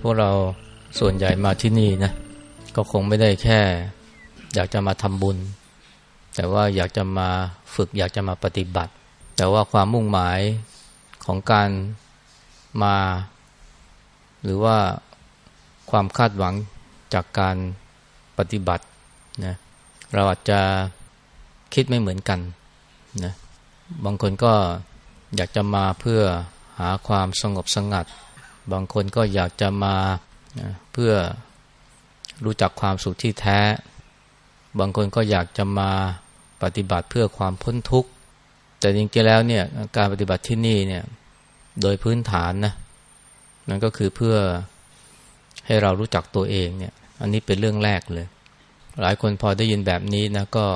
พวกเราส่วนใหญ่มาที่นี่นะก็คงไม่ได้แค่ อยากจะมาทำบุญ แต่ว่าอยากจะมาฝึกอยากจะมาปฏิบัติ แต่ว่าความมุ่งหมายของการมา หรือว่าความคาดหวังจากการปฏิบัตินะเราอาจจะคิดไม่เหมือนกันนะบางคนก็อยากจะมาเพื่อหาความสงบสงัด บางคนก็อยากจะมาเพื่อรู้จักความสุขที่แท้ บางคนก็อยากจะมาปฏิบัติเพื่อความพ้นทุกข์ แต่จริงๆแล้วเนี่ยการปฏิบัติที่นี่เนี่ยโดยพื้นฐานนะนั่นก็คือเพื่อให้เรารู้จักตัวเองเนี่ย อันนี้เป็นเรื่องแรกเลย หลายคนพอได้ยินแบบนี้นะก็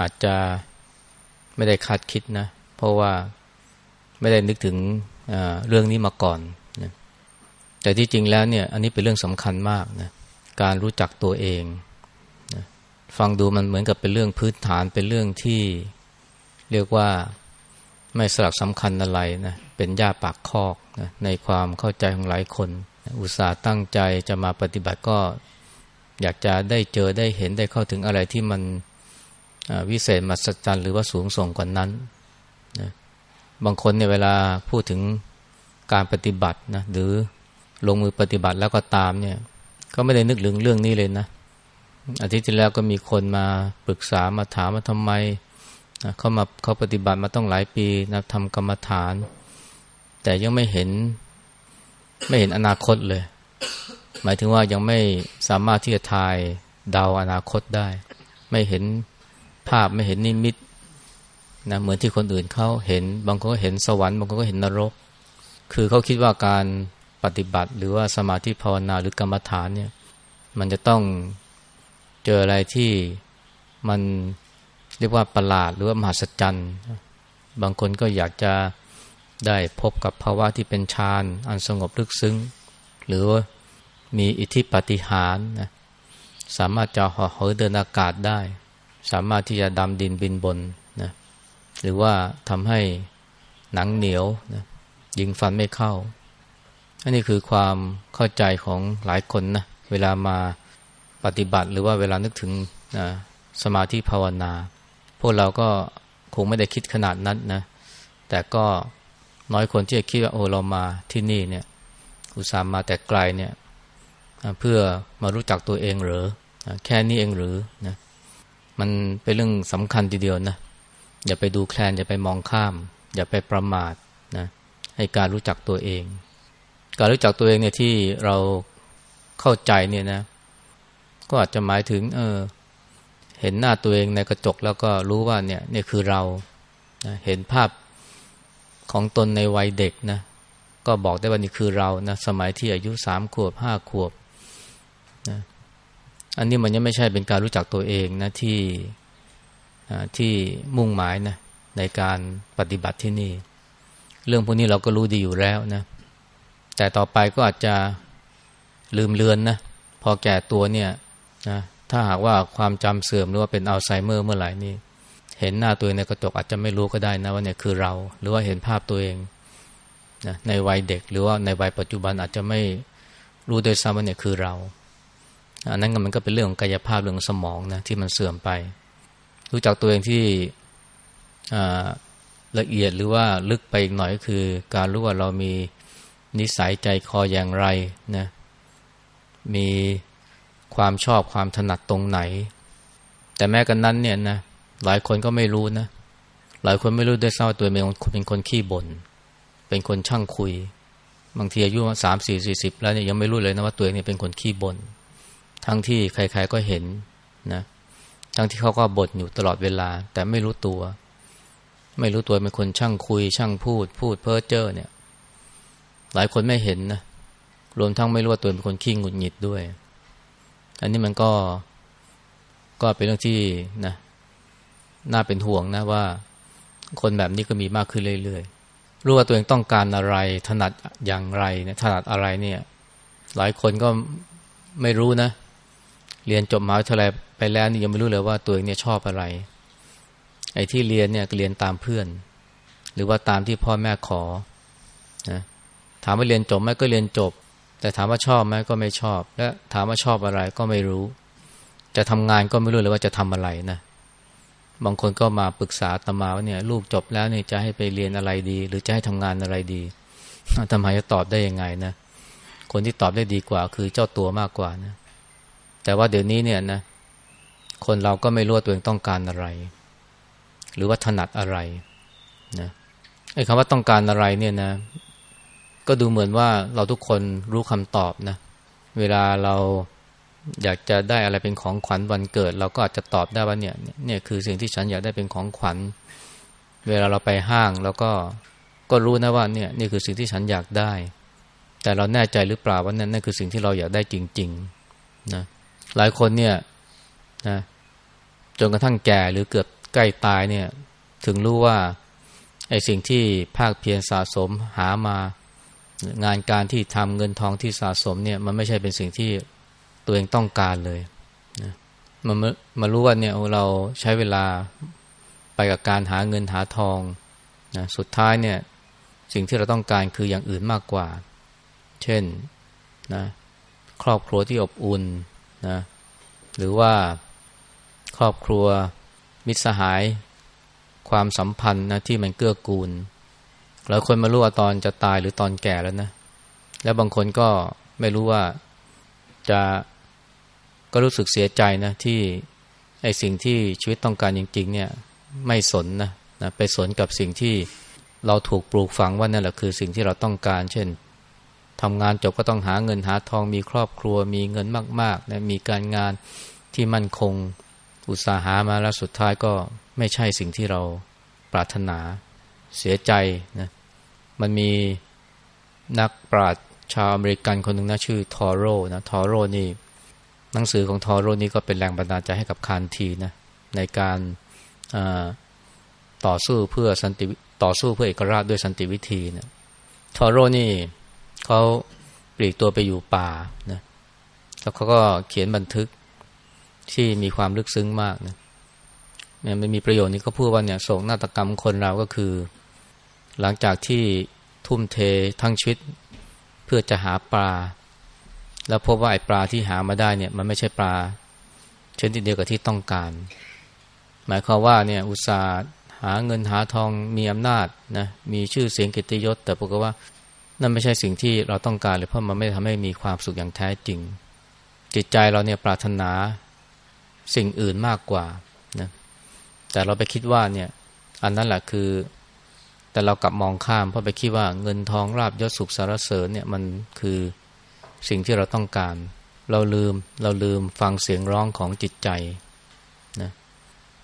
อาจจะไม่ได้คาดคิดนะ เพราะว่าไม่ได้นึกถึงเรื่องนี้มาก่อน แต่ที่จริงแล้วเนี่ยอันนี้เป็นเรื่องสำคัญมากนะการรู้จักตัวเองนะฟังดูมันเหมือนกับเป็นเรื่องพื้นฐานเป็นเรื่องที่เรียกว่าไม่สลักสำคัญอะไรนะเป็นหญ้าปากคอกนะในความเข้าใจของหลายคน อุตส่าห์ตั้งใจจะมาปฏิบัติก็ อยากจะได้เจอได้เห็นได้เข้าถึงอะไรที่มันวิเศษมหัศจรรย์หรือว่าสูงส่งกว่านั้นนะบางคนเนี่ยเวลาพูดถึงการปฏิบัตินะหรือ ลงมือปฏิบัติแล้วก็ตามเนี่ย ก็ไม่ได้นึกถึงเรื่องนี้เลยนะอาทิตย์ที่แล้วก็มีคนมาปรึกษามาถามว่าทำไมนะเขามาเขาปฏิบัติมาต้องหลายปีนะทำกรรมฐาน แต่ยังไม่เห็น ไม่เห็นอนาคตเลย หมายถึงว่ายังไม่สามารถที่จะทายเดาอนาคตได้ ไม่เห็นภาพไม่เห็นนิมิตนะเหมือนที่คนอื่นเขาเห็น บางคนก็เห็นสวรรค์บางคนก็เห็นนรก คือเขาคิดว่าการ ปฏิบัติ หรือว่าสมาธิภาวนาหรือกรรมฐานเนี่ยมันจะต้องเจออะไรที่มันเรียกว่าประหลาดหรือว่ามหัศจรรย์ บางคนก็อยากจะได้พบกับภาวะที่เป็นฌานอันสงบลึกซึ้ง หรือมีอิทธิปฏิหารนะสามารถจะห่อเหินเดินอากาศได้ สามารถที่จะดำดินบินบนนะหรือว่าทำให้หนังเหนียวนะยิงฟันไม่เข้า อันนี้คือความเข้าใจของหลายคนนะเวลามาปฏิบัติหรือว่าเวลานึกถึงนะสมาธิภาวนา พวกเราก็คงไม่ได้คิดขนาดนั้นนะแต่ก็น้อยคนที่จะคิดว่าโอ้เรามาที่นี่เนี่ยอุตส่าห์มาแต่ไกลเนี่ยเพื่อมารู้จักตัวเองหรือแค่นี้เองหรือนะมันเป็นเรื่องสำคัญทีเดียวนะอย่าไปดูแคลนอย่าไปมองข้าม อย่าไปประมาทนะให้การรู้จักตัวเอง การรู้จักตัวเองเนี่ยที่เราเข้าใจเนี่ยนะ ก็อาจจะหมายถึง เออ เห็นหน้าตัวเองในกระจกแล้วก็รู้ว่าเนี่ยนี่คือเรานะเห็นภาพของตนในวัยเด็กนะ ก็บอกได้ว่านี่คือเรานะสมัยที่อายุสามขวบห้าขวบนะอันนี้มันยังไม่ใช่เป็นการรู้จักตัวเองนะที่ที่มุ่งหมายนะในการปฏิบัติที่นี่ เรื่องพวกนี้เราก็รู้ดีอยู่แล้วนะ แต่ต่อไปก็อาจจะลืมเลือนนะพอแก่ตัวเนี่ยนะถ้าหากว่าความจำเสื่อมหรือว่าเป็นอัลไซเมอร์เมื่อไหร่นี่เห็นหน้าตัวเองในกระจกอาจจะไม่รู้ก็ได้นะว่าเนี่ยคือเรา หรือว่าเห็นภาพตัวเองนะในวัยเด็กหรือว่าในวัยปัจจุบันอาจจะไม่รู้โดยซ้ำว่าเนี่ยคือเราอันนั้นมันก็เป็นเรื่องของกายภาพเรื่องสมองนะที่มันเสื่อมไป รู้จักตัวเองที่ละเอียดหรือว่าลึกไปอีกหน่อยก็คือ การรู้ว่าเรามี นิสัยใจคออย่างไรนะมีความชอบความถนัดตรงไหน แต่แม้กันนั้นเนี่ยนะหลายคนก็ไม่รู้นะ หลายคนไม่รู้ด้วยซ้ำตัวเองเป็นคนขี้บน่นเป็นคนช่างคุย บางทีอายุสามสี่สี่สิบแล้วเนี่ยยังไม่รู้เลยนะว่าตัวเองเนี่ยเป็นคนขี้บน่นทั้งที่ใครๆก็เห็นนะทั้งที่เขาก็บ่นอยู่ตลอดเวลา แต่ไม่รู้ตัว ไม่รู้ตัวเป็นคนช่างคุย ช่างพูด พูดเพ้อเจ้อเนี่ย หลายคนไม่เห็นนะรวมทั้งไม่รู้ว่าตัวเป็นคนขี้งุดหงิดด้วย อันนี้มันก็ก็เป็นเรื่องที่นะน่าเป็นห่วงนะว่า คนแบบนี้ก็มีมากขึ้นเรื่อยๆรู้ว่าตัวเองต้องการอะไร ถนัดอย่างไรนี่ยถนัดอะไรเนี่ย หลายคนก็ไม่รู้นะ เรียนจบมหาวิทยาลัยไปแล้วนี่ยังไม่รู้เลยว่าตัวเองเนี่ยชอบอะไร ไอ้ที่เรียนเนี่ยเรียนตามเพื่อน หรือว่าตามที่พ่อแม่ขอนะ ถามว่าเรียนจบไหมก็เรียนจบ แต่ถามว่าชอบไหมก็ไม่ชอบ และถามว่าชอบอะไรก็ไม่รู้ จะทำงานก็ไม่รู้เลยว่าจะทำอะไรนะบางคนก็มาปรึกษาตมาว่าเนี่ย ลูกจบแล้วเนี่ยจะให้ไปเรียนอะไรดี หรือจะให้ทำงานอะไรดีทำไมจะตอบได้ยังไงนะคนที่ตอบได้ดีกว่า คือเจ้าตัวมากกว่านะแต่ว่าเดี๋ยวนี้เนี่ยนะคนเราก็ไม่รู้ตัวเองต้องการอะไร หรือว่าถนัดอะไรนะไอ้คำว่าต้องการอะไรเนี่ยนะ ก็ดูเหมือนว่าเราทุกคนรู้คำตอบนะ เวลาเราอยากจะได้อะไรเป็นของขวัญวันเกิด เราก็อาจจะตอบได้ว่าเนี่ยเนี่ยคือสิ่งที่ฉันอยากได้เป็นของขวัญ เวลาเราไปห้างเราก็ก็รู้นะว่าเนี่ยนี่คือสิ่งที่ฉันอยากได้ แต่เราแน่ใจหรือเปล่าว่านั่นนั่นคือสิ่งที่เราอยากได้จริงๆนะหลายคนเนี่ยนะจนกระทั่งแก่หรือเกือบใกล้ตายเนี่ย ถึงรู้ว่าไอ้สิ่งที่ภาคเพียรสะสมหามา งานการที่ทำเงินทองที่สะสมเนี่ย มันไม่ใช่เป็นสิ่งที่ตัวเองต้องการเลยนะมันมารู้ว่าเนี่ยเราใช้เวลาไปกับการหาเงินหาทองนะสุดท้ายเนี่ย สิ่งที่เราต้องการคืออย่างอื่นมากกว่า เช่นนะครอบครัวที่อบอุ่นนะหรือว่าครอบครัวมิตรสหาย ความสัมพันธ์นะที่มันเกื้อกูล หลายคนมารู้ว่าตอนจะตายหรือตอนแก่แล้วนะ แล้วบางคนก็ไม่รู้ว่าจะก็รู้สึกเสียใจนะที่ไอ้สิ่งที่ชีวิตต้องการจริง ๆ เนี่ย ไม่สนนะนะไปสนกับสิ่งที่เราถูกปลูกฝังว่านั่นแหละคือสิ่งที่เราต้องการ เช่นทำงานจบก็ต้องหาเงินหาทองมีครอบครัว มีเงินมากๆนะมีการงานที่มั่นคงอุตสาหามาแล้วสุดท้ายก็ไม่ใช่สิ่งที่เราปรารถนา เสียใจนะมันมีนักปราชญ์ชาวอเมริกันคนหนึ่งนะชื่อทอโรนะทอโรนี่หนังสือของทอโรนี่ก็เป็นแรงบันดาลใจให้กับคานทีนะในการต่อสู้เพื่อสันติต่อสู้เพื่อเอกราชด้วยสันติวิธีนะทอโรนี่เขาปลีกตัวไปอยู่ป่านะแล้วเขาก็เขียนบันทึกที่มีความลึกซึ้งมากนะเนี่ยมันมีประโยชน์นี้ก็พูดว่าเนี่ยโศกนาฏกรรมคนเราก็คือ หลังจากที่ทุ่มเททั้งชีวิตเพื่อจะหาปลา แล้วพบว่าไอ้ปลาที่หามาได้เนี่ยมันไม่ใช่ปลาชนิดเดียวกับที่ต้องการ หมายความว่าเนี่ยอุตสาห์หาเงินหาทองมีอำนาจนะมีชื่อเสียงกิติยศ แต่ปรากฏว่านั่นไม่ใช่สิ่งที่เราต้องการเลยเพราะมันไม่ทำให้มีความสุขอย่างแท้จริง จิตใจเราเนี่ยปรารถนาสิ่งอื่นมากกว่านะแต่เราไปคิดว่าเนี่ยอันนั้นแหละคือ แต่เรากลับมองข้ามเพราะไปคิดว่าเงินทองราบยศสุขสารเสริญเนี่ยมันคือสิ่งที่เราต้องการ เราลืมเราลืมฟังเสียงร้องของจิตใจนะ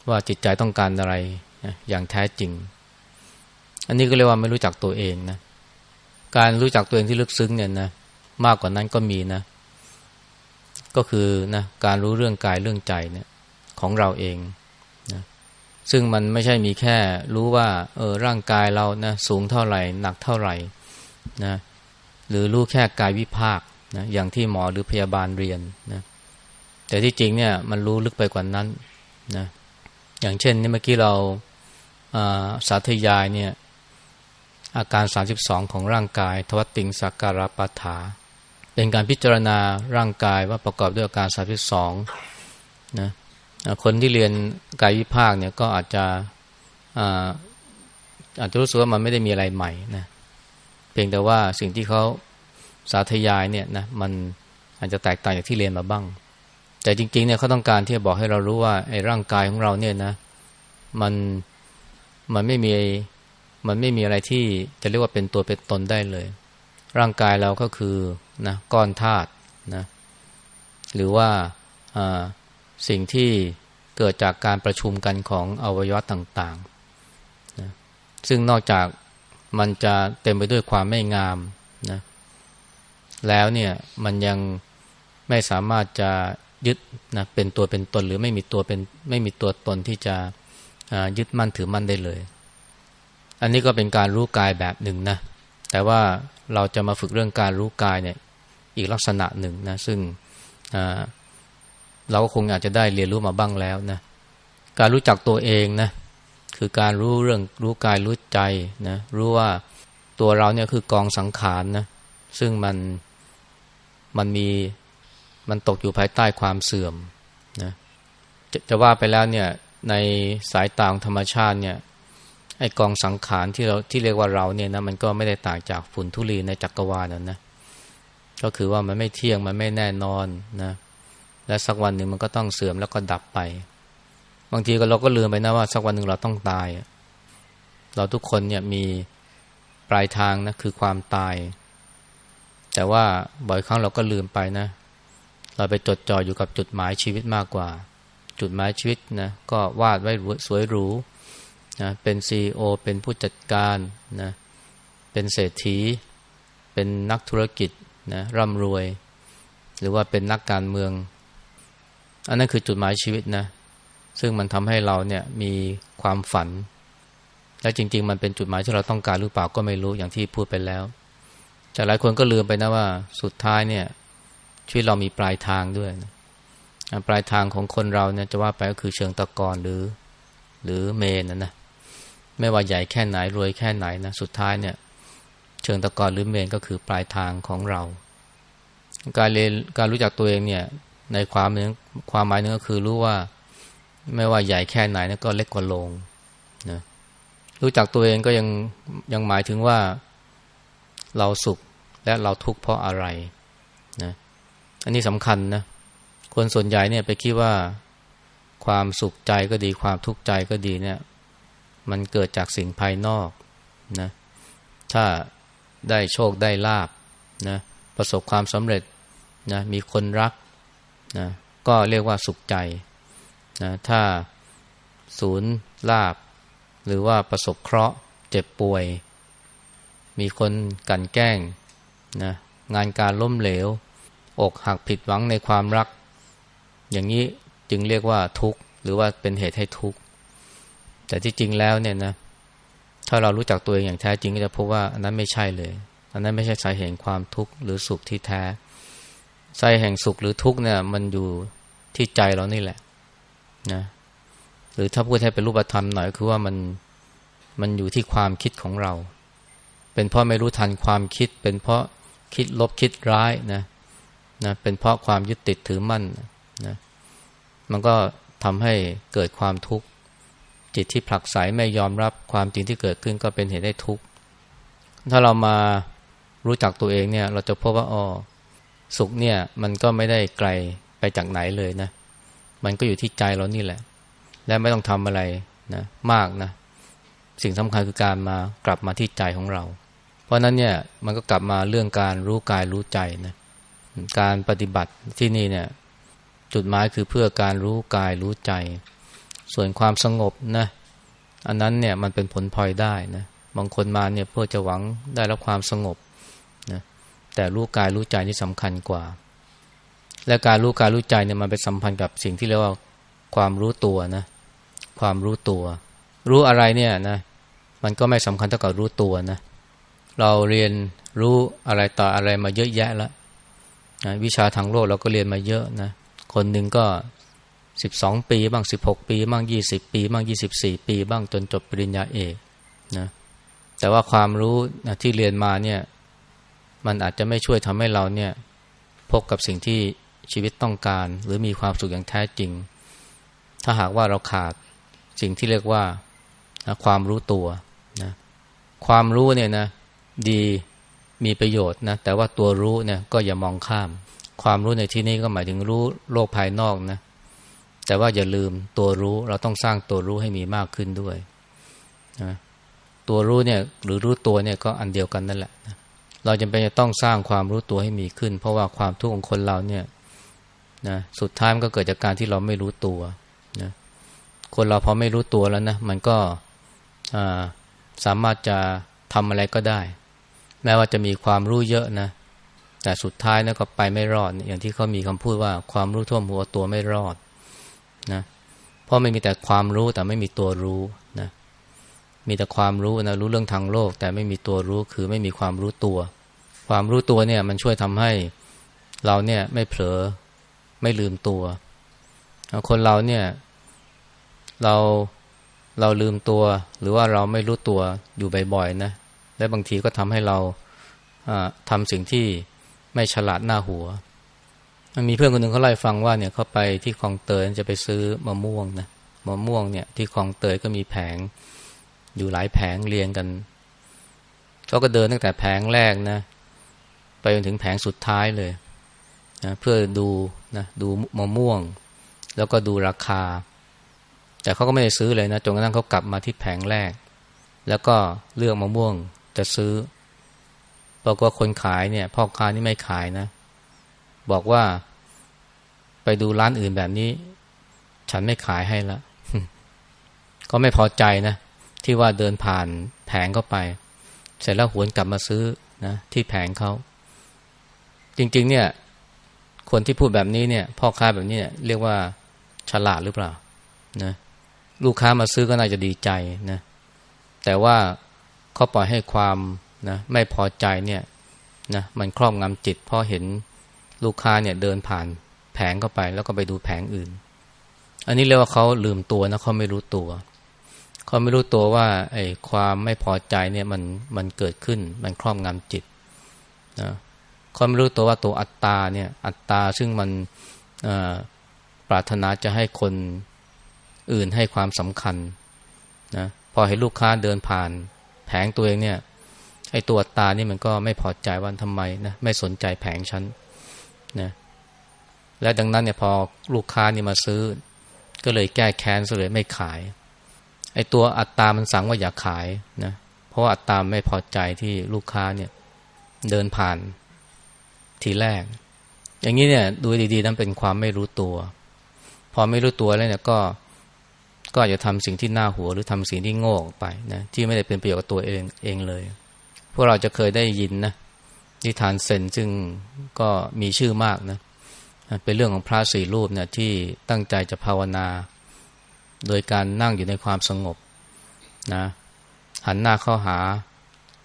ว่าจิตใจต้องการอะไรนะอย่างแท้จริง อันนี้ก็เรียกว่าไม่รู้จักตัวเองนะการรู้จักตัวเองที่ลึกซึ้งเนี่ยนะมากกว่านั้นก็มีนะ ก็คือนะการรู้เรื่องกายเรื่องใจเนี่ยของเราเอง ซึ่งมันไม่ใช่มีแค่รู้ว่าเออร่างกายเรานะสูงเท่าไหร่ หนักเท่าไหร่นะหรือรู้แค่กายวิภาคนะอย่างที่หมอหรือพยาบาลเรียนนะแต่ที่จริงเนี่ยมันรู้ลึกไปกว่านั้นนะอย่างเช่นนี่เมื่อกี้เราสาธยายเนี่ยอาการ 32 ของร่างกายทวัตติงสักการปาถา เป็นการพิจารณาร่างกายว่าประกอบด้วยอาการ 32นะ คนที่เรียนกายวิภาคเนี่ยก็อาจจะอาจจะรู้สึกว่ามันไม่ได้มีอะไรใหม่นะเพียงแต่ว่าสิ่งที่เขาสาธยายเนี่ยนะมันอาจจะแตกต่างจากที่เรียนมาบ้าง แต่จริงๆเนี่ยเขาต้องการที่จะบอกให้เรารู้ว่าไอ้ร่างกายของเราเนี่ยนะมันมันไม่มีมันไม่มีอะไรที่จะเรียกว่าเป็นตัวเป็นตนได้เลย ร่างกายเราก็คือนะก้อนธาตุนะหรือว่า สิ่งที่เกิดจากการประชุมกันของอวัยวะต่างๆนะซึ่งนอกจากมันจะเต็มไปด้วยความไม่งามนะแล้วเนี่ยมันยังไม่สามารถจะยึดนะเป็นตัวเป็นตนหรือไม่มีตัวเป็นไม่มีตัวตนที่จะยึดมั่นถือมั่นได้เลย อันนี้ก็เป็นการรู้กายแบบหนึ่งนะแต่ว่าเราจะมาฝึกเรื่องการรู้กายเนี่ยอีกลักษณะหนึ่งนะซึ่ง เราก็คงอาจจะได้เรียนรู้มาบ้างแล้วนะการรู้จักตัวเองนะคือการรู้เรื่องรู้กายรู้ใจนะรู้ว่าตัวเราเนี่ยคือกองสังขารนะซึ่งมันมันมีมันตกอยู่ภายใต้ความเสื่อมนะจะจะว่าไปแล้วเนี่ยในสายตาของธรรมชาติเนี่ยไอกองสังขารที่เราที่เรียกว่าเราเนี่ยนะมันก็ไม่ได้ต่างจากฝุ่นทุลีในจักรวาลนั่นนะก็คือว่ามันไม่เที่ยงมันไม่แน่นอนนะ และสักวันหนึ่งมันก็ต้องเสื่อมแล้วก็ดับไป บางทีก็เราก็ลืมไปนะว่า สักวันหนึ่งเราต้องตาย เราทุกคนเนี่ยมีปลายทางนะคือความตาย แต่ว่าบ่อยครั้งเราก็ลืมไปนะ เราไปจดจ่ออยู่กับจุดหมายชีวิตมากกว่า จุดหมายชีวิตนะก็วาดไว้สวยหรูนะเป็นซีอเป็นผู้จัดการนะเป็นเศรษฐี เป็นนักธุรกิจนะร่ำรวย หรือว่าเป็นนักการเมือง อันนั้นคือจุดหมายชีวิตนะ ซึ่งมันทำให้เราเนี่ยมีความฝัน และจริง ๆ มันเป็นจุดหมายที่เราต้องการหรือเปล่าก็ไม่รู้อย่างที่พูดไปแล้ว แต่หลายคนก็ลืมไปนะว่าสุดท้ายเนี่ย ชีวิตเรามีปลายทางด้วยนะปลายทางของคนเราเนี่ยจะว่าไปก็คือเชิงตะกอนหรือ หรือเมนนะนะไม่ว่าใหญ่แค่ไหนรวยแค่ไหนนะสุดท้ายเนี่ย เชิงตะกอนหรือเมนก็คือปลายทางของเรา การเรียนการรู้จักตัวเองเนี่ย ในความนึงความหมายนึงก็คือรู้ว่า ไม่ว่าใหญ่แค่ไหนนะก็เล็กกว่าโลงนะรู้จักตัวเองก็ยังยังหมายถึงว่าเราสุขและเราทุกข์เพราะอะไรนะอันนี้สำคัญนะคนส่วนใหญ่เนี่ยไปคิดว่าความสุขใจก็ดีความทุกข์ใจก็ดีเนี่ย มันเกิดจากสิ่งภายนอกนะถ้าได้โชคได้ลาบนะประสบความสำเร็จนะมีคนรัก นะก็เรียกว่าสุขใจนะถ้าศูนย์ลาบ หรือว่าประสบเคราะห์ เจ็บป่วย มีคนกันแกล้งนะงานการล้มเหลว อกหักผิดหวังในความรัก อย่างนี้จึงเรียกว่าทุกข์ หรือว่าเป็นเหตุให้ทุกข์ แต่ที่จริงแล้วเนี่ยนะถ้าเรารู้จักตัวเองอย่างแท้จริงก็จะพบว่าอันนั้นไม่ใช่เลย อันนั้นไม่ใช่สาเหตุความทุกข์หรือสุขที่แท้ สาเหตุแห่งสุขหรือทุกข์เนี่ย มันอยู่ที่ใจเรานี่แหละนะหรือถ้าพูดให้เป็นรูปธรรมหน่อยคือว่ามันมันอยู่ที่ความคิดของเรา เป็นเพราะไม่รู้ทันความคิด เป็นเพราะคิดลบคิดร้ายนะนะเป็นเพราะความยึดติดถือมั่นนะมันก็ทำให้เกิดความทุกข์จิตที่ผลักไสไม่ยอมรับความจริงที่เกิดขึ้นก็เป็นเหตุให้ทุกข์ถ้าเรามารู้จักตัวเองเนี่ย เราจะพบว่าอ๋อ สุขเนี่ย มันก็ไม่ได้ไกลไปจากไหนเลยนะ มันก็อยู่ที่ใจเรานี่แหละ และไม่ต้องทำอะไรนะมากนะ สิ่งสำคัญคือการมากลับมาที่ใจของเรา เพราะนั้นเนี่ยมันก็กลับมาเรื่องการรู้กายรู้ใจนะการปฏิบัติที่นี่เนี่ย จุดหมายคือเพื่อการรู้กายรู้ใจ ส่วนความสงบนะอันนั้นเนี่ยมันเป็นผลพลอยได้นะบางคนมาเนี่ยเพื่อจะหวังได้รับความสงบ แต่รู้กายรู้ใจนี่สำคัญกว่า และการรู้การรู้ใจเนี่ยมันไปสัมพันธ์กับสิ่งที่เรียกว่าความรู้ตัวนะ ความรู้ตัว รู้อะไรเนี่ยนะมันก็ไม่สำคัญเท่ากับรู้ตัวนะเราเรียนรู้อะไรต่ออะไรมาเยอะแยะแล้วนะวิชาทางโลกเราก็เรียนมาเยอะนะคนหนึ่งก็สิบสองปีบ้างสิบหกปี บ้างยี่สิบปี บ้างยี่สิบสี่ปี บ้างจนจบปริญญาเอกนะแต่ว่าความรู้นะที่เรียนมาเนี่ย มันอาจจะไม่ช่วยทำให้เราเนี่ยพบกับสิ่งที่ชีวิตต้องการ หรือมีความสุขอย่างแท้จริง ถ้าหากว่าเราขาดสิ่งที่เรียกว่าความรู้ตัวนะความรู้เนี่ยนะดีมีประโยชน์นะแต่ว่าตัวรู้เนี่ยก็อย่ามองข้าม ความรู้ในที่นี้ก็หมายถึงรู้โลกภายนอกนะแต่ว่าอย่าลืมตัวรู้เราต้องสร้างตัวรู้ให้มีมากขึ้นด้วยนะตัวรู้เนี่ยหรือรู้ตัวเนี่ยก็อันเดียวกันนั่นแหละนะ เราจำเป็นจะต้องสร้างความรู้ตัวให้มีขึ้น เพราะว่าความทุกข์ของคนเราเนี่ยนะสุดท้ายมันก็เกิดจากการที่เราไม่รู้ตัวนะคนเราพอไม่รู้ตัวแล้วนะมันก็สามารถจะทำอะไรก็ได้ แม้ว่าจะมีความรู้เยอะนะแต่สุดท้ายนะก็ไปไม่รอด อย่างที่เขามีคำพูดว่าความรู้ท่วมหัวตัวไม่รอดนะเพราะไม่มีแต่ความรู้แต่ไม่มีตัวรู้นะมีแต่ความรู้นะรู้เรื่องทางโลก แต่ไม่มีตัวรู้คือไม่มีความรู้ตัว ความรู้ตัวเนี่ยมันช่วยทำให้เราเนี่ยไม่เผลอไม่ลืมตัว คนเราเนี่ย เราเราลืมตัว หรือว่าเราไม่รู้ตัวอยู่บ่อยๆนะและบางทีก็ทำให้เราทำสิ่งที่ไม่ฉลาดหน้าหัวมันมีเพื่อนคนหนึ่งเขาเล่าให้ฟังว่าเนี่ยเขาไปที่คลองเตยจะไปซื้อมะม่วงนะมะม่วงเนี่ย ที่คลองเตยก็มีแผง อยู่หลายแผงเรียงกันเขาก็เดินตั้งแต่แผงแรกนะ ไปจนถึงแผงสุดท้ายเลยนะเพื่อดูนะดูมะม่วง แล้วก็ดูราคา แต่เขาก็ไม่ได้ซื้อเลยนะจนกระทั่งเขากลับมาที่แผงแรก แล้วก็เลือกมะม่วงจะซื้อบอกว่าคนขายเนี่ยพ่อค้านี่ไม่ขายนะ บอกว่าไปดูร้านอื่นแบบนี้ ฉันไม่ขายให้ละก็ไม่พอใจนะ ที่ว่าเดินผ่านแผงเข้าไป เสร็จแล้วหวนกลับมาซื้อนะที่แผงเขา จริง ๆ เนี่ย คนที่พูดแบบนี้เนี่ย พ่อค้าแบบนี้เนี่ยเรียกว่าฉลาดหรือเปล่านะลูกค้ามาซื้อก็น่าจะดีใจนะแต่ว่าเขาปล่อยให้ความนะไม่พอใจเนี่ยนะมันครอบงำจิตเพราะเห็นลูกค้าเนี่ยเดินผ่านแผงเข้าไป แล้วก็ไปดูแผงอื่น อันนี้เรียกว่าเขาลืมตัวนะเขาไม่รู้ตัวเขาไม่รู้ตัวว่าไอ้ความไม่พอใจเนี่ยมันมันเกิดขึ้น มันครอบงำจิตนะ เขาไม่รู้ตัวว่าตัวอัตตาเนี่ยอัตตาซึ่งมันปรารถนาจะให้คนอื่นให้ความสำคัญนะพอเห็นลูกค้าเดินผ่านแผงตัวเองเนี่ยไอ้ตัวตานี่มันก็ไม่พอใจว่าทำไมนะไม่สนใจแผงฉันนะและดังนั้นเนี่ยพอลูกค้านี่มาซื้อ ก็เลยแก้แค้นเลยไม่ขาย ไอ้ตัวอัตตามันสั่งว่าอย่าขายนะเพราะว่าอัตตาไม่พอใจที่ลูกค้าเนี่ยเดินผ่าน ทีแรก อย่างนี้เนี่ยดูดีๆนั้นเป็นความไม่รู้ตัว พอไม่รู้ตัวแล้วเนี่ยก็ก็อาจจะทำสิ่งที่น่าหัวหรือทำสิ่งที่โง่ไปนะที่ไม่ได้เป็นประโยชน์กับตัวเองเองเลย พวกเราจะเคยได้ยินนะนิทานเซนซึ่งก็มีชื่อมากนะเป็นเรื่องของพระสี่รูปเนี่ยที่ตั้งใจจะภาวนา โดยการนั่งอยู่ในความสงบนะหันหน้าเข้าหา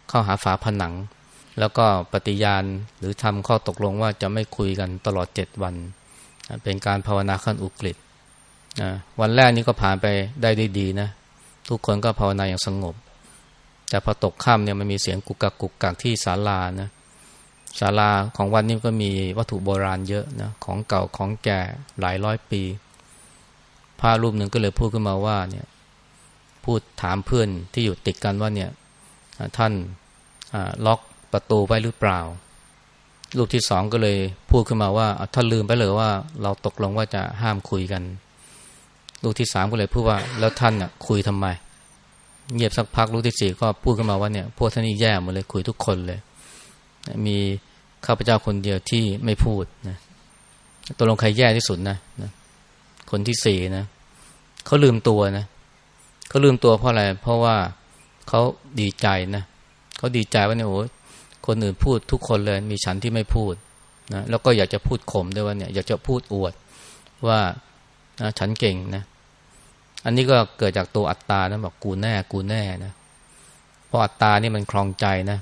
เข้าหาฝาผนัง แล้วก็ปฏิญาณหรือทำข้อตกลงว่าจะไม่คุยกันตลอดเจ็ดวัน เป็นการภาวนาขั้นอุกฤษนะวันแรกนี้ก็ผ่านไปได้ดีๆนะ ทุกคนก็ภาวนาอย่างสงบ แต่พอตกค่ำเนี่ยมันมีเสียงกุกกักกุกกักที่ศาลานะศาลาของวัดนี้ก็มีวัตถุโบราณเยอะนะของเก่าของแก่หลายร้อยปีพระรูปหนึ่งก็เลยพูดขึ้นมาว่าเนี่ยพูดถามเพื่อนที่อยู่ติดกันว่าเนี่ยท่านล็อก ประตูไว้หรือเปล่ารูปที่สองก็เลยพูดขึ้นมาว่าท่านลืมไปเลยว่า เราตกลงว่าจะห้ามคุยกัน ลูกที่สามก็เลยพูดว่าแล้วท่านอะคุยทำไม เงียบสักพักลูกที่สี่ก็พูดขึ้นมาว่าเนี่ยพวกท่านนี่แย่หมดเลยคุยทุกคนเลย มีข้าพเจ้าคนเดียวที่ไม่พูดนะตัวลงใครแย่ที่สุดนะนะคนที่สี่นะเขาลืมตัวนะเขาลืมตัวเพราะอะไร เพราะว่าเขาดีใจนะเขาดีใจว่าเนี่ยโอ้ คนอื่นพูดทุกคนเลยมีฉันที่ไม่พูดนะแล้วก็อยากจะพูดข่มด้วยว่าเนี่ยอยากจะพูดอวดว่านะฉันเก่งนะอันนี้ก็เกิดจากตัวอัตตานะบอกกูแน่กูแน่นะเพราะอัตตานี่มันคลองใจนะ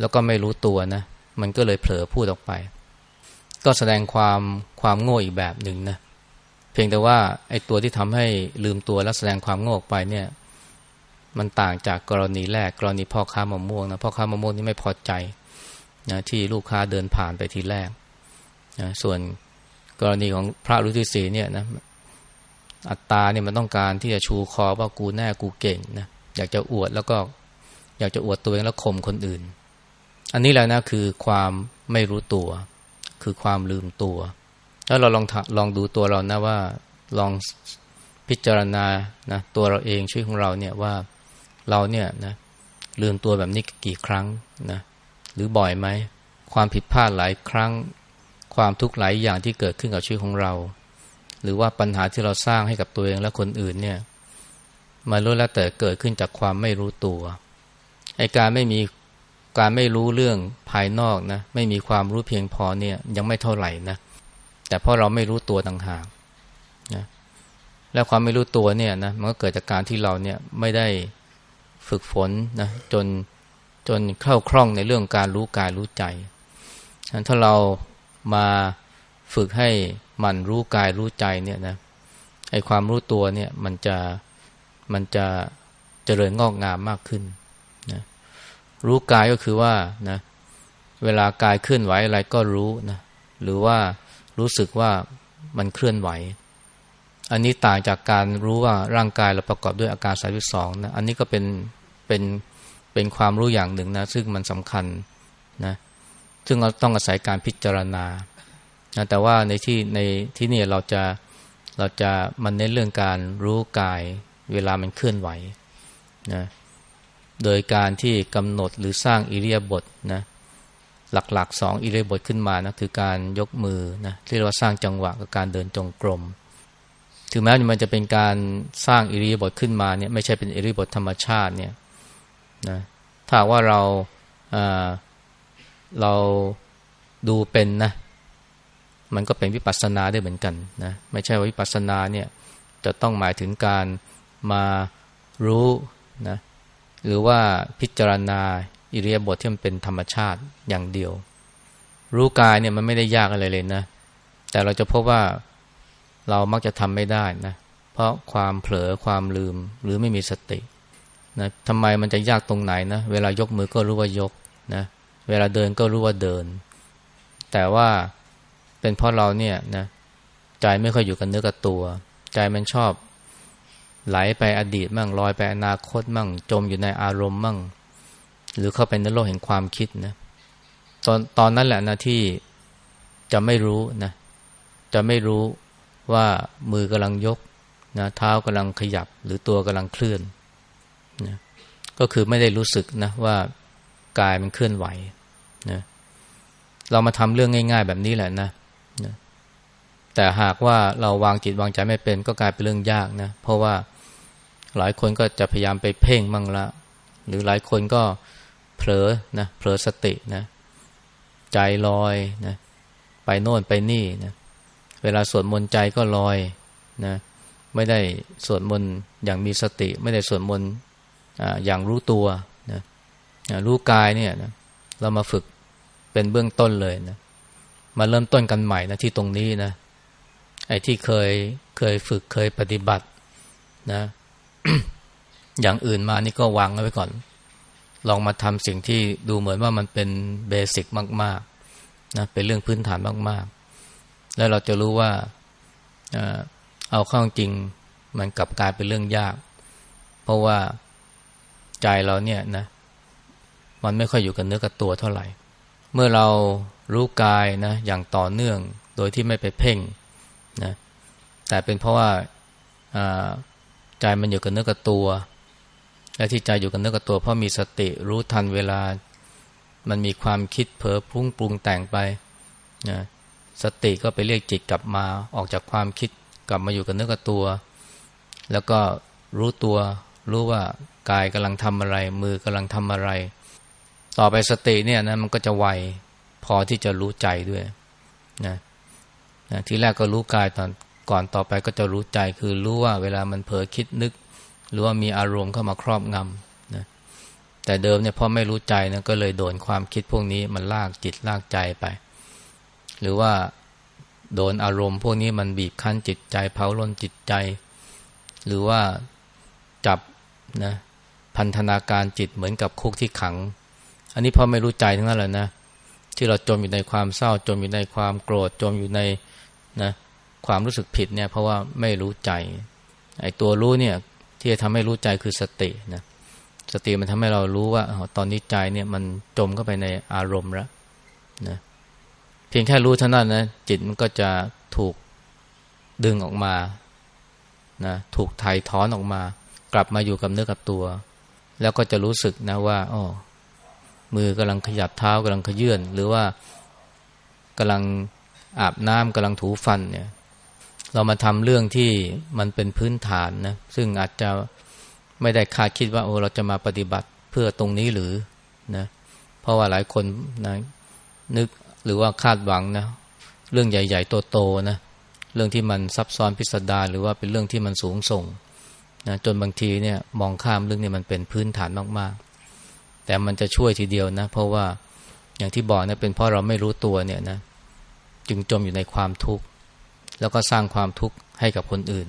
แล้วก็ไม่รู้ตัวนะ มันก็เลยเผลอพูดออกไป ก็แสดงความความโง่อีกแบบหนึ่งนะเพียงแต่ว่าไอ้ตัวที่ทำให้ลืมตัวแล้วแสดงความโง่ออกไปเนี่ย มันต่างจากกรณีแรก กรณีพ่อค้ามะม่วงนะพ่อค้ามะม่วงนี่ไม่พอใจนะที่ลูกค้าเดินผ่านไปทีแรกนะส่วนกรณีของพระฤาษีสีเนี่ยนะอัตตาเนี่ยมันต้องการที่จะชูคอว่ากูแน่กูเก่งนะอยากจะอวดแล้วก็อยากจะอวดตัวเองแล้วข่มคนอื่น อันนี้แหละนะคือความไม่รู้ตัว คือความลืมตัว แล้วเราลองลองดูตัวเรานะว่าลองพิจารณานะตัวเราเองชีวิตของเราเนี่ยว่า เราเนี่ยนะลืมตัวแบบนี้กี่ครั้งนะหรือบ่อยไหม ความผิดพลาดหลายครั้ง ความทุกข์หลายอย่างที่เกิดขึ้นกับชีวิตของเรา หรือว่าปัญหาที่เราสร้างให้กับตัวเองและคนอื่นเนี่ยมารู้แล้วแต่เกิดขึ้นจากความไม่รู้ตัวไอการไม่มีการไม่รู้เรื่องภายนอกนะไม่มีความรู้เพียงพอเนี่ยยังไม่เท่าไหร่นะแต่เพราะเราไม่รู้ตัวต่างหากนะและความไม่รู้ตัวเนี่ยนะมันก็เกิดจากการที่เราเนี่ยไม่ได้ ฝึกฝนนะจนจนเข้าคล่องในเรื่องการรู้กายรู้ใจถ้าเรามาฝึกให้มันรู้กายรู้ใจเนี่ยนะไอความรู้ตัวเนี่ยมันจะมันจะเจริญงอกงามมากขึ้นนะรู้กายก็คือว่านะเวลากายเคลื่อนไหวอะไรก็รู้นะหรือว่ารู้สึกว่ามันเคลื่อนไหว อันนี้ต่างจากการรู้ว่าร่างกายเราประกอบด้วยอาการสายวิสองนะอันนี้ก็เป็น เป็นเป็นความรู้อย่างหนึ่งนะ ซึ่งมันสำคัญนะซึ่งเราต้องอาศัยการพิจารณานะแต่ว่าในที่ในที่นี่เราจะเราจะมันในเรื่องการรู้กายเวลามันเคลื่อนไหวนะโดยการที่กำหนดหรือสร้างอิริยบถนะหลักๆสองอิริยบถขึ้นมานะคือการยกมือนะที่เราสร้างจังหวะกับการเดินจงกรมถึงแม้มันจะเป็นการสร้างอิริยาบถขึ้นมาเนี่ยไม่ใช่เป็นอิริยาบถธรรมชาติเนี่ย นะถ้าว่าเราเราดูเป็นนะ มันก็เป็นวิปัสสนาได้เหมือนกันนะไม่ใช่ว่าวิปัสสนาเนี่ยจะต้องหมายถึงการมารู้นะหรือว่าพิจารณาอิริยาบถที่มันเป็นธรรมชาติอย่างเดียว รู้กายเนี่ยมันไม่ได้ยากอะไรเลยนะ แต่เราจะพบว่าเรามักจะทำไม่ได้นะ เพราะความเผลอความลืมหรือไม่มีสติ นะทำไมมันจะยากตรงไหนนะเวลายกมือก็รู้ว่ายกนะเวลาเดินก็รู้ว่าเดิน แต่ว่าเป็นเพราะเราเนี่ยนะใจไม่ค่อยอยู่กับเนื้อกับตัว ใจมันชอบไหลไปอดีตมั่งลอยไปอนาคตมั่ง จมอยู่ในอารมณ์มั่ง หรือเข้าไปในโลกแห่งความคิดนะตอนตอนนั้นแหละนะที่จะไม่รู้นะจะไม่รู้ว่ามือกำลังยกนะเท้ากำลังขยับหรือตัวกำลังเคลื่อน ก็คือไม่ได้รู้สึกนะว่ากายมันเคลื่อนไหวนะเรามาทำเรื่องง่าย ๆ แบบนี้แหละนะนะแต่หากว่าเราวางจิตวางใจไม่เป็นก็กลายเป็นเรื่องยากนะเพราะว่าหลายคนก็จะพยายามไปเพ่งมั่งละ หรือหลายคนก็เผลอนะเผลอสตินะ ใจลอยนะไปโน่นไปนี่นะเวลาสวดมนต์ใจก็ลอยนะไม่ได้สวดมนต์อย่างมีสติ ไม่ได้สวดมนต์ อย่างรู้ตัวนะรู้กายเนี่ยนะเรามาฝึกเป็นเบื้องต้นเลยนะมาเริ่มต้นกันใหม่นะที่ตรงนี้นะไอ้ที่เคยเคยฝึกเคยปฏิบัตินะ อย่างอื่นมานี่ก็วางไว้ก่อน ลองมาทำสิ่งที่ดูเหมือนว่ามันเป็นเบสิกมากๆนะเป็นเรื่องพื้นฐานมากๆ แล้วเราจะรู้ว่าเอาเข้าจริงมันกลับกลายเป็นเรื่องยาก เพราะว่า ใจเราเนี่ยนะ มันไม่ค่อยอยู่กับเนื้อกับตัวเท่าไหร่ เมื่อเรารู้กายนะ อย่างต่อเนื่องโดยที่ไม่ไปเพ่งนะแต่เป็นเพราะว่าใจมันอยู่กับเนื้อกับตัว และที่ใจอยู่กับเนื้อกับตัว เพราะมีสติรู้ทันเวลา มันมีความคิดเผลอพุ่งปรุงแต่งไปนะสติก็ไปเรียกจิตกลับมาออกจากความคิดกลับมาอยู่กับเนื้อกับตัว แล้วก็รู้ตัวรู้ว่า กายกำลังทำอะไร มือกำลังทำอะไร ต่อไปสติเนี่ยนะมันก็จะไวพอที่จะรู้ใจด้วยนะนะทีแรกก็รู้กายตอนก่อนต่อไปก็จะรู้ใจคือรู้ว่าเวลามันเผลอคิดนึก หรือว่ามีอารมณ์เข้ามาครอบงำนะแต่เดิมเนี่ยพอไม่รู้ใจนะก็เลยโดนความคิดพวกนี้มันลากจิตลากใจไป หรือว่าโดนอารมณ์พวกนี้มันบีบคั้นจิตใจเผาล้นจิตใจ หรือว่าจับนะ พันธนาการจิตเหมือนกับคุกที่ขัง อันนี้พ่อไม่รู้ใจทั้งนั้นแหละนะ ที่เราจมอยู่ในความเศร้าจมอยู่ในความโกรธจมอยู่ในนะความรู้สึกผิดเนี่ยเพราะว่าไม่รู้ใจไอ้ตัวรู้เนี่ยที่จะทำให้รู้ใจคือสตินะสติมันทำให้เรารู้ว่าตอนนี้ใจเนี่ยมันจมเข้าไปในอารมณ์แล้วนะเพียงแค่รู้เท่านั้นนะจิตมันก็จะถูกดึงออกมานะถูกไถ่ถอนออกมา กลับมาอยู่กับเนื้อกับตัว แล้วก็จะรู้สึกนะว่าอ๋อมือกำลังขยับเท้ากำลังขยื่นหรือว่ากำลังอาบน้ำกำลังถูฟันเนี่ย เรามาทำเรื่องที่มันเป็นพื้นฐานนะซึ่งอาจจะไม่ได้คาดคิดว่าโอ้เราจะมาปฏิบัติเพื่อตรงนี้หรือนะเพราะว่าหลายคนนะนึกหรือว่าคาดหวังนะเรื่องใหญ่ ๆ โตๆนะเรื่องที่มันซับซ้อนพิสดารหรือว่าเป็นเรื่องที่มันสูงส่ง นะจนบางทีเนี่ยมองข้ามเรื่องนี้มันเป็นพื้นฐานมากๆ แต่มันจะช่วยทีเดียวนะ เพราะว่าอย่างที่บอกนะเป็นเพราะเราไม่รู้ตัวเนี่ยนะจึงจมอยู่ในความทุกข์ แล้วก็สร้างความทุกข์ให้กับคนอื่น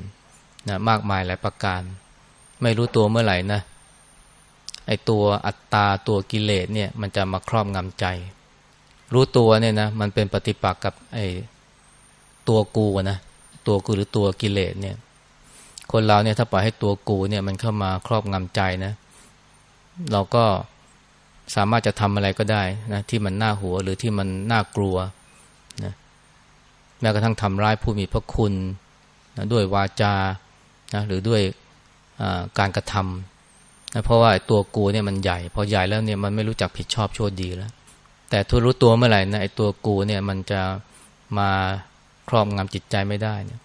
นะมากมายหลายประการ ไม่รู้ตัวเมื่อไหร่นะไอตัวอัตตาตัวกิเลสเนี่ยมันจะมาครอบงำใจ รู้ตัวเนี่ยนะมันเป็นปฏิปักษ์กับไอตัวกูนะตัวกูหรือตัวกิเลสเนี่ย คนเราเนี่ยถ้าปล่อยให้ตัวกูเนี่ยมันเข้ามาครอบงำใจนะ เราก็สามารถจะทำอะไรก็ได้นะที่มันน่าหัวหรือที่มันน่ากลัวนะแม้กระทั่งทำร้ายผู้มีพระคุณนะด้วยวาจานะหรือด้วยการกระทำนะเพราะว่าตัวกูเนี่ยมันใหญ่ พอใหญ่แล้วเนี่ยมันไม่รู้จักผิดชอบชั่วดีแล้ว แต่ทุรู้ตัวเมื่อไหร่นะไอ้ตัวกูเนี่ยมันจะมาครอบงำจิตใจไม่ได้เนี่ย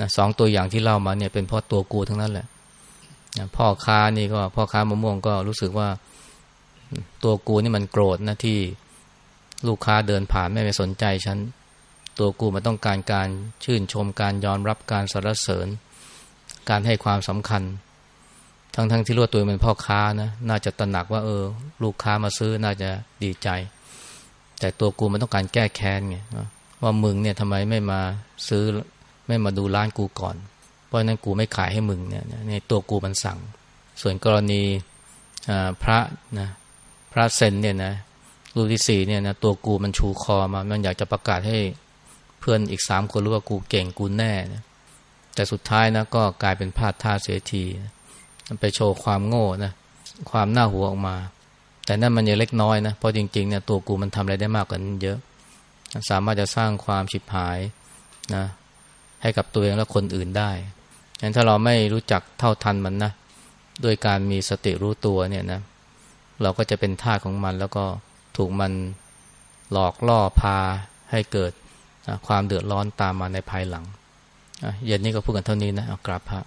นะสองตัวอย่างที่เล่ามาเนี่ยเป็นเพราะตัวกูทั้งนั้นแหละนะพ่อค้านี่ก็พ่อค้ามะม่วงก็รู้สึกว่าตัวกูนี่มันโกรธนะที่ลูกค้าเดินผ่านไม่ไปสนใจฉัน ตัวกูมันต้องการการชื่นชมการยอมรับการสรรเสริญ การให้ความสำคัญ ทั้งๆทที่รู้ตัวเป็นพ่อค้านะน่าจะตระหนักว่าเออ ลูกค้ามาซื้อน่าจะดีใจ แต่ตัวกูมันต้องการแก้แค้นไงว่ามึงเนี่ยทำไมไม่มาซื้อ ไม่มาดูร้านกูก่อน เพราะนั้นกูไม่ขายให้มึงเนี่ยในตัวกูมันสั่ง ส่วนกรณีพระนะพระเซนเนี่ยนะรูปที่สี่เนี่ยนะตัวกูมันชูคอมา มันอยากจะประกาศให้เพื่อนอีกสามคนรู้ว่ากูเก่งกูแน่นะแต่สุดท้ายนะก็กลายเป็นพลาดท่าเสียทีมันไปโชว์ความโง่นะความหน้าหัวออกมา แต่นั่นมันยังเล็กน้อยนะเพราะจริงๆเนี่ยตัวกูมันทำอะไรได้มากกว่านั้นเยอะ สามารถจะสร้างความฉิบหายนะ ให้กับตัวเองและคนอื่นได้งั้นถ้าเราไม่รู้จักเท่าทันมันนะด้วยการมีสติรู้ตัวเนี่ยนะเราก็จะเป็นท่าของมันแล้วก็ถูกมันหลอกล่อพาให้เกิดความเดือดร้อนตามมาในภายหลังเย็นนี้ก็พูดกันเท่านี้นะกราบพระ